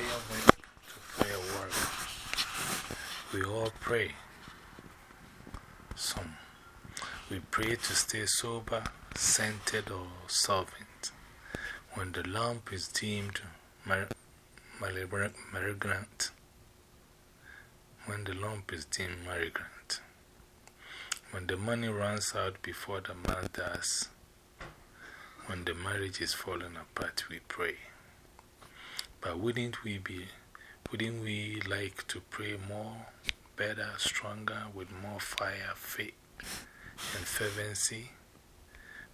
prayer went to prayer warrior. We all pray. Some. We pray to stay sober, centered, or solvent. When the lamp is deemed malignant, when the lamp is deemed malignant, when the money runs out before the man does, when the marriage is falling apart, we pray. But wouldn't we be, wouldn't we like to pray more, better, stronger, with more fire, faith, and fervency?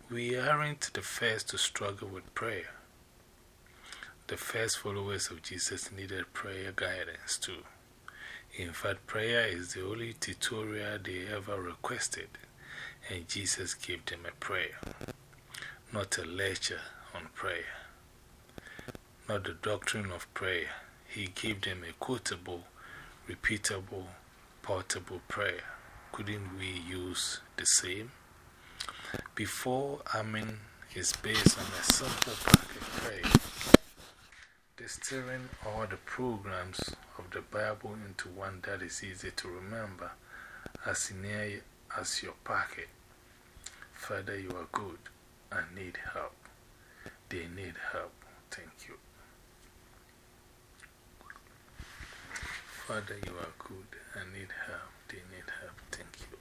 We aren't the first to struggle with prayer. The first followers of Jesus needed prayer guidance too. In fact, prayer is the only tutorial they ever requested, and Jesus gave them a prayer, not a lecture on prayer, not the doctrine of prayer. He gave them a quotable, repeatable, portable prayer. Couldn't we use the same? Before Amen is based on a simple packet prayer distilling all the programs of the Bible into one that is easy to remember as near as your pocket. Father, you are good. I need help. They need help. Thank you. Father, you are good. I need help. They need help. Thank you.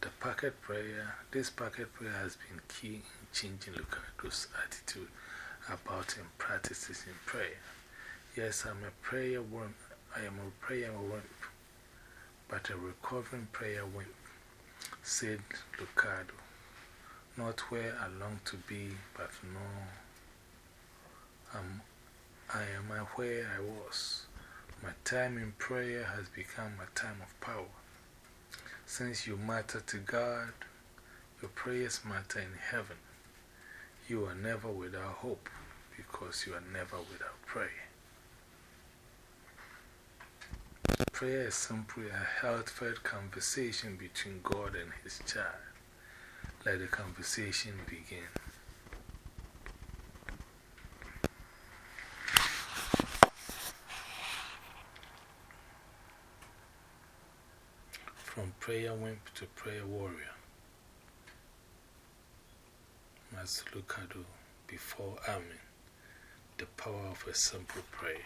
The pocket prayer, this pocket prayer has been key in changing Lucado's attitude about him practices in prayer. Yes, I'm a prayer wimp. I am a prayer wimp, but a recovering prayer wimp, said Lucado. Not where I long to be, but no. I'm, I am where I was. My time in prayer has become a time of power. Since you matter to God, your prayers matter in heaven. You are never without hope because you are never without prayer. Prayer is simply a heartfelt conversation between God and His child. Let the conversation begin. From prayer wimp to prayer warrior. Max Lucado before Amen the power of a simple prayer.